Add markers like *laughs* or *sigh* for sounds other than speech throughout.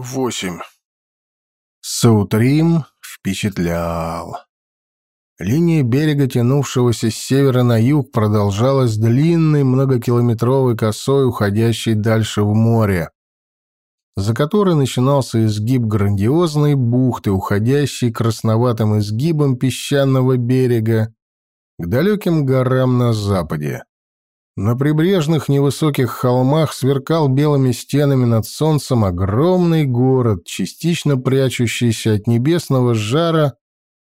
8. Саутрим впечатлял. Линия берега, тянувшегося с севера на юг, продолжалась длинной многокилометровой косой, уходящей дальше в море, за которой начинался изгиб грандиозной бухты, уходящей красноватым изгибом песчаного берега к далеким горам на западе. На прибрежных невысоких холмах сверкал белыми стенами над солнцем огромный город, частично прячущийся от небесного жара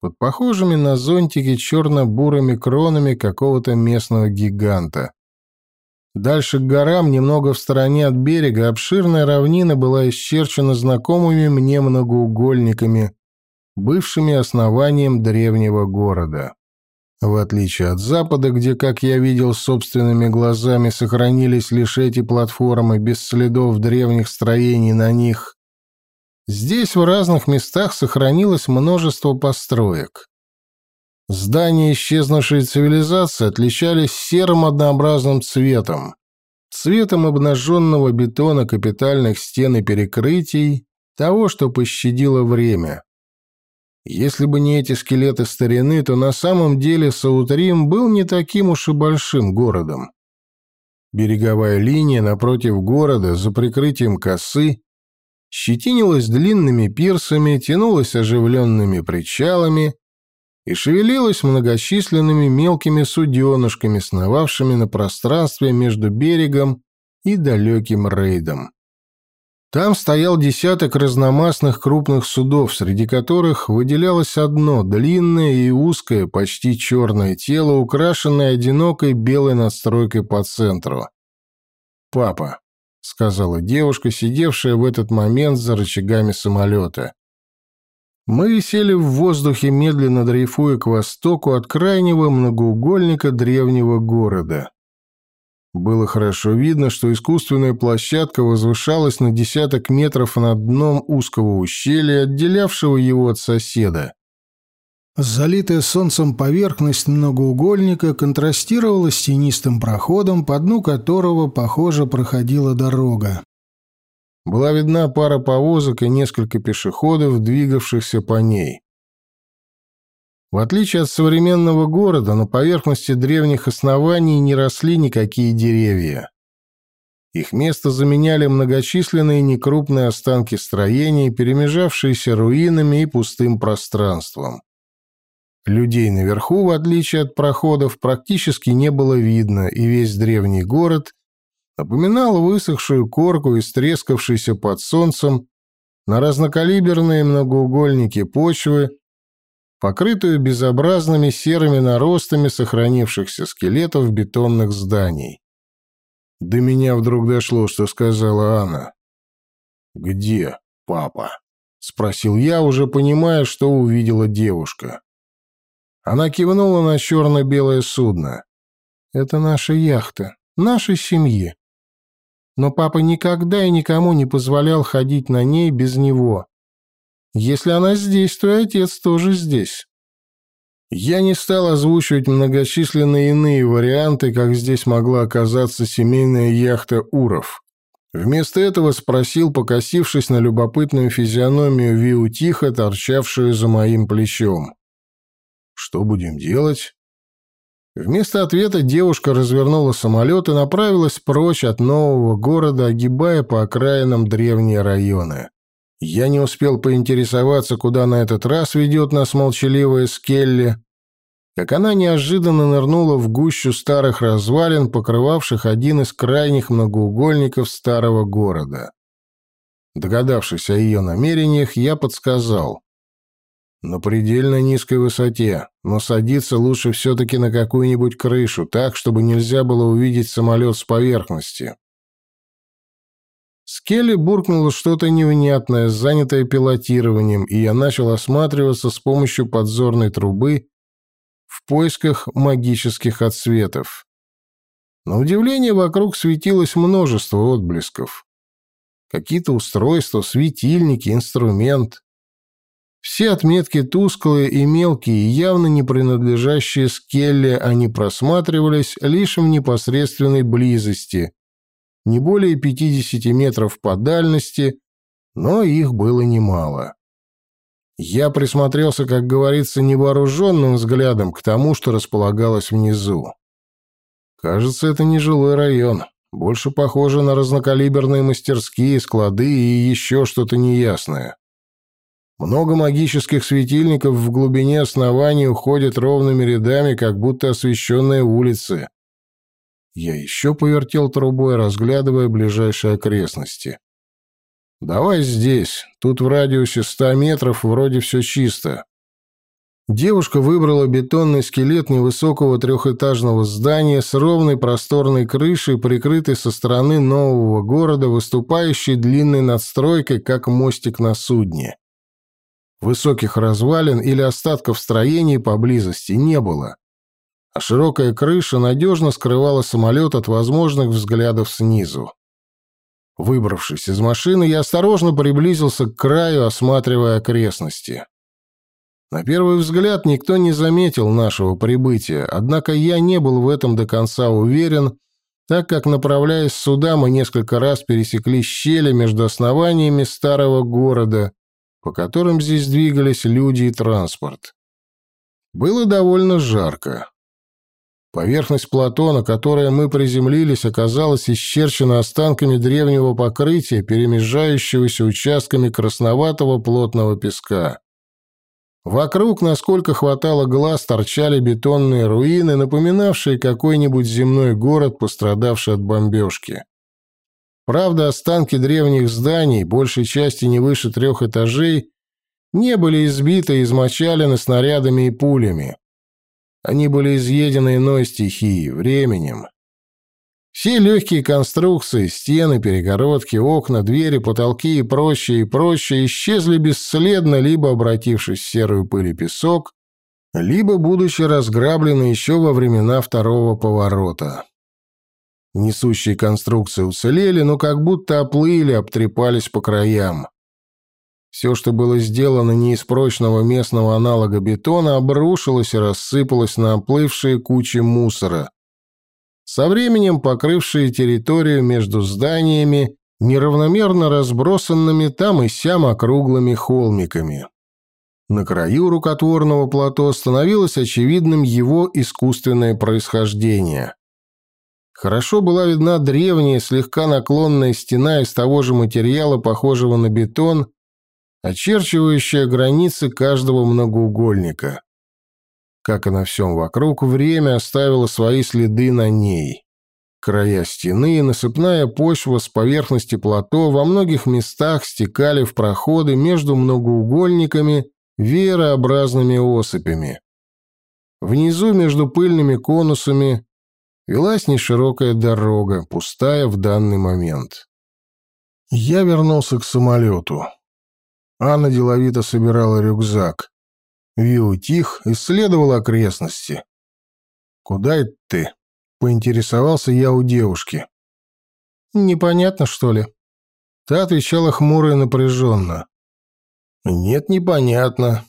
под похожими на зонтики черно-бурыми кронами какого-то местного гиганта. Дальше к горам, немного в стороне от берега, обширная равнина была исчерчена знакомыми мне многоугольниками, бывшими основанием древнего города. В отличие от Запада, где, как я видел собственными глазами, сохранились лишь эти платформы без следов древних строений на них, здесь в разных местах сохранилось множество построек. Здания исчезнувшей цивилизации отличались серым однообразным цветом, цветом обнаженного бетона капитальных стен и перекрытий, того, что пощадило время. Если бы не эти скелеты старины, то на самом деле Саутрим был не таким уж и большим городом. Береговая линия напротив города, за прикрытием косы, щетинилась длинными пирсами, тянулась оживленными причалами и шевелилась многочисленными мелкими суденышками, сновавшими на пространстве между берегом и далеким рейдом. Там стоял десяток разномастных крупных судов, среди которых выделялось одно длинное и узкое, почти черное тело, украшенное одинокой белой надстройкой по центру. «Папа», — сказала девушка, сидевшая в этот момент за рычагами самолета. Мы сели в воздухе, медленно дрейфуя к востоку от крайнего многоугольника древнего города. Было хорошо видно, что искусственная площадка возвышалась на десяток метров над дном узкого ущелья, отделявшего его от соседа. Залитая солнцем поверхность многоугольника контрастировала с тенистым проходом, по дну которого, похоже, проходила дорога. Была видна пара повозок и несколько пешеходов, двигавшихся по ней. В отличие от современного города, на поверхности древних оснований не росли никакие деревья. Их место заменяли многочисленные некрупные останки строений, перемежавшиеся руинами и пустым пространством. Людей наверху, в отличие от проходов, практически не было видно, и весь древний город напоминал высохшую корку, истрескавшийся под солнцем на разнокалиберные многоугольники почвы, покрытую безобразными серыми наростами сохранившихся скелетов бетонных зданий. До меня вдруг дошло, что сказала Анна. «Где папа?» — спросил я, уже понимая, что увидела девушка. Она кивнула на черно-белое судно. «Это наша яхта, нашей семьи. Но папа никогда и никому не позволял ходить на ней без него. Если она здесь, то и отец тоже здесь. Я не стал озвучивать многочисленные иные варианты, как здесь могла оказаться семейная яхта Уров. Вместо этого спросил, покосившись на любопытную физиономию Виу Тихо, торчавшую за моим плечом. «Что будем делать?» Вместо ответа девушка развернула самолет и направилась прочь от нового города, огибая по окраинам древние районы. Я не успел поинтересоваться, куда на этот раз ведет нас молчаливая Скелли, как она неожиданно нырнула в гущу старых развалин, покрывавших один из крайних многоугольников старого города. Догадавшись о ее намерениях, я подсказал. На предельно низкой высоте, но садиться лучше все-таки на какую-нибудь крышу, так, чтобы нельзя было увидеть самолет с поверхности. Скелли буркнула что-то невнятное, занятое пилотированием, и я начал осматриваться с помощью подзорной трубы в поисках магических отсветов. На удивление вокруг светилось множество отблесков. Какие-то устройства, светильники, инструмент. Все отметки тусклые и мелкие, явно не принадлежащие Скелле, они просматривались лишь в непосредственной близости, не более 50 метров по дальности но их было немало. Я присмотрелся, как говорится, невооруженным взглядом к тому, что располагалось внизу. Кажется, это не жилой район, больше похоже на разнокалиберные мастерские, склады и еще что-то неясное. Много магических светильников в глубине основания уходят ровными рядами, как будто освещенные улицы. Я еще повертел трубой, разглядывая ближайшие окрестности. «Давай здесь. Тут в радиусе ста метров вроде все чисто». Девушка выбрала бетонный скелет невысокого трехэтажного здания с ровной просторной крышей, прикрытой со стороны нового города, выступающей длинной надстройкой, как мостик на судне. Высоких развалин или остатков строений поблизости не было а широкая крыша надежно скрывала самолет от возможных взглядов снизу. Выбравшись из машины, я осторожно приблизился к краю, осматривая окрестности. На первый взгляд никто не заметил нашего прибытия, однако я не был в этом до конца уверен, так как, направляясь сюда, мы несколько раз пересекли щели между основаниями старого города, по которым здесь двигались люди и транспорт. Было довольно жарко. Поверхность плато, на которое мы приземлились, оказалась исчерчена останками древнего покрытия, перемежающегося участками красноватого плотного песка. Вокруг, насколько хватало глаз, торчали бетонные руины, напоминавшие какой-нибудь земной город, пострадавший от бомбежки. Правда, останки древних зданий, большей части не выше трех этажей, не были избиты и измочалены снарядами и пулями. Они были изъедены иной стихией, временем. Все легкие конструкции, стены, перегородки, окна, двери, потолки и прочее, и прочее исчезли бесследно, либо обратившись в серую пыль и песок, либо будучи разграблены еще во времена второго поворота. Несущие конструкции уцелели, но как будто оплыли, обтрепались по краям. Все, что было сделано не из прочного местного аналога бетона, обрушилось и рассыпалось на оплывшие кучи мусора, со временем покрывшие территорию между зданиями неравномерно разбросанными там и сям округлыми холмиками. На краю рукотворного плато становилось очевидным его искусственное происхождение. Хорошо была видна древняя, слегка наклонная стена из того же материала, похожего на бетон, очерчивающая границы каждого многоугольника. Как и на всем вокруг, время оставило свои следы на ней. Края стены и насыпная почва с поверхности плато во многих местах стекали в проходы между многоугольниками веерообразными осыпями. Внизу между пыльными конусами велась неширокая дорога, пустая в данный момент. Я вернулся к самолету. Анна деловито собирала рюкзак. Виу тих, исследовал окрестности. «Куда это ты?» — поинтересовался я у девушки. «Непонятно, что ли?» Та отвечала хмуро и напряженно. «Нет, непонятно.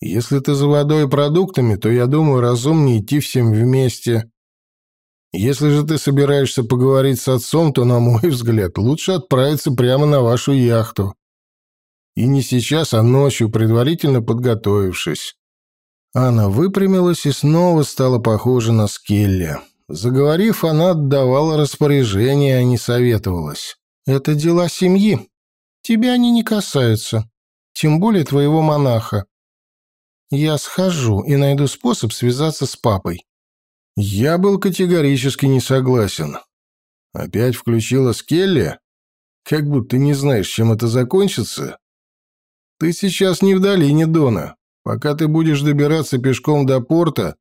Если ты за водой и продуктами, то, я думаю, разумнее идти всем вместе. Если же ты собираешься поговорить с отцом, то, на мой *laughs* взгляд, лучше отправиться прямо на вашу яхту. И не сейчас, а ночью, предварительно подготовившись. Она выпрямилась и снова стала похожа на Скелли. Заговорив, она отдавала распоряжение, а не советовалась. «Это дела семьи. Тебя они не касаются. Тем более твоего монаха. Я схожу и найду способ связаться с папой». Я был категорически не согласен. Опять включила Скелли? Как будто не знаешь, чем это закончится. Ты сейчас не в долине Дона. Пока ты будешь добираться пешком до порта,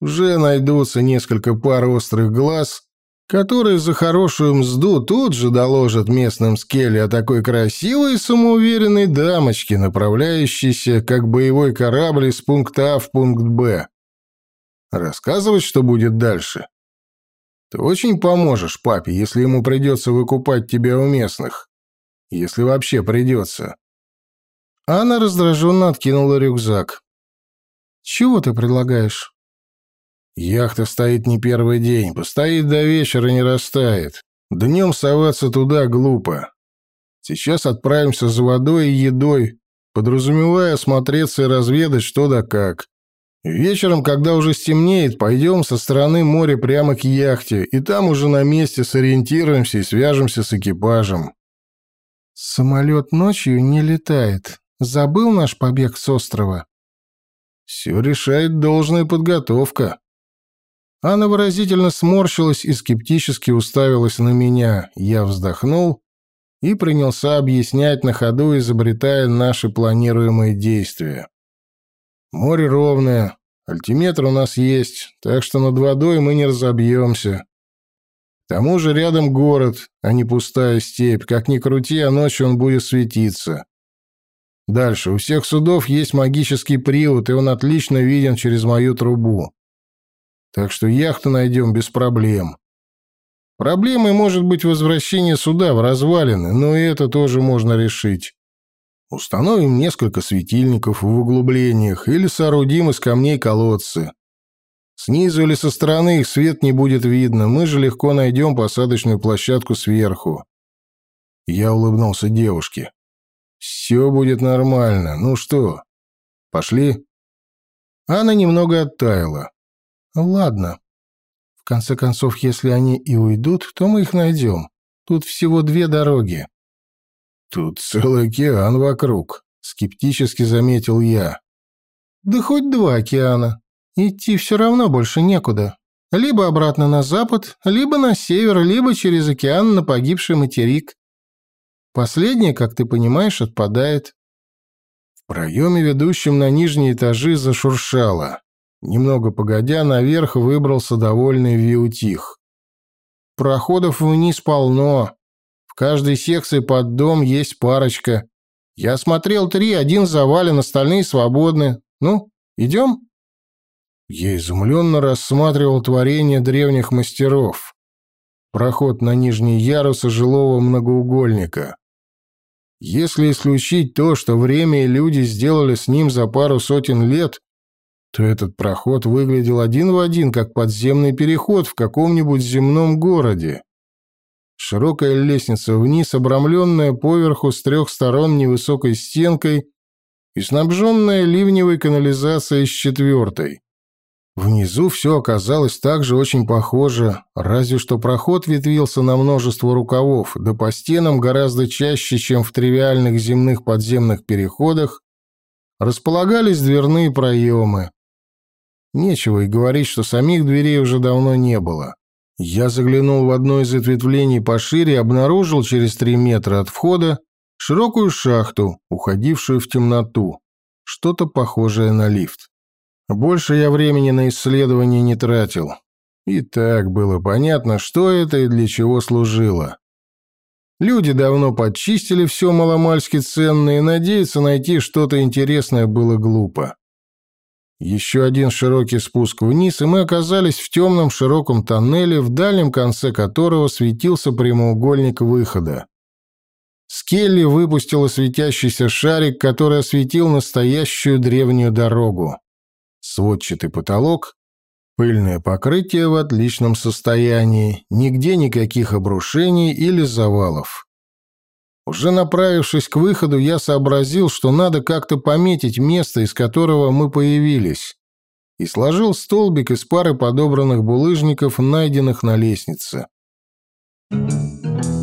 уже найдутся несколько пар острых глаз, которые за хорошую мзду тут же доложат местным скеле о такой красивой и самоуверенной дамочке, направляющейся как боевой корабль из пункта А в пункт Б. Рассказывать, что будет дальше? Ты очень поможешь папе, если ему придется выкупать тебя у местных. Если вообще придется. Анна раздраженно откинула рюкзак. «Чего ты предлагаешь?» «Яхта стоит не первый день, постоит до вечера не растает. Днем соваться туда глупо. Сейчас отправимся за водой и едой, подразумевая осмотреться и разведать что да как. Вечером, когда уже стемнеет, пойдем со стороны моря прямо к яхте, и там уже на месте сориентируемся и свяжемся с экипажем. Самолет ночью не летает. Забыл наш побег с острова? Все решает должная подготовка. Она выразительно сморщилась и скептически уставилась на меня. Я вздохнул и принялся объяснять на ходу, изобретая наши планируемые действия. Море ровное, альтиметр у нас есть, так что над водой мы не разобьемся. К тому же рядом город, а не пустая степь. Как ни крути, а ночью он будет светиться. Дальше. У всех судов есть магический привод, и он отлично виден через мою трубу. Так что яхту найдем без проблем. Проблемой может быть возвращение суда в развалины, но и это тоже можно решить. Установим несколько светильников в углублениях или соорудим из камней колодцы. Снизу или со стороны их свет не будет видно, мы же легко найдем посадочную площадку сверху. Я улыбнулся девушке. Все будет нормально. Ну что, пошли? Она немного оттаяла. Ладно. В конце концов, если они и уйдут, то мы их найдем. Тут всего две дороги. «Тут целый океан вокруг», — скептически заметил я. «Да хоть два океана. Идти все равно больше некуда. Либо обратно на запад, либо на север, либо через океан на погибший материк. Последнее, как ты понимаешь, отпадает». В проеме, ведущем на нижние этажи, зашуршало. Немного погодя, наверх выбрался довольный Виутих. «Проходов вниз полно каждой секции под дом есть парочка. Я смотрел три, один завален, остальные свободны. Ну, идем?» Я изумленно рассматривал творение древних мастеров. Проход на нижний ярус жилого многоугольника. Если исключить то, что время и люди сделали с ним за пару сотен лет, то этот проход выглядел один в один, как подземный переход в каком-нибудь земном городе. Широкая лестница вниз, обрамленная поверху с трех сторон невысокой стенкой и снабженная ливневой канализацией с четвертой. Внизу все оказалось также очень похоже, разве что проход ветвился на множество рукавов, да по стенам гораздо чаще, чем в тривиальных земных подземных переходах, располагались дверные проемы. Нечего и говорить, что самих дверей уже давно не было. Я заглянул в одно из ответвлений пошире и обнаружил через три метра от входа широкую шахту, уходившую в темноту, что-то похожее на лифт. Больше я времени на исследование не тратил. И так было понятно, что это и для чего служило. Люди давно подчистили все маломальски ценное, и надеяться найти что-то интересное было глупо. Еще один широкий спуск вниз, и мы оказались в темном широком тоннеле, в дальнем конце которого светился прямоугольник выхода. Скелли выпустила светящийся шарик, который осветил настоящую древнюю дорогу. Сводчатый потолок, пыльное покрытие в отличном состоянии, нигде никаких обрушений или завалов. Уже направившись к выходу, я сообразил, что надо как-то пометить место, из которого мы появились, и сложил столбик из пары подобранных булыжников, найденных на лестнице. Thank you.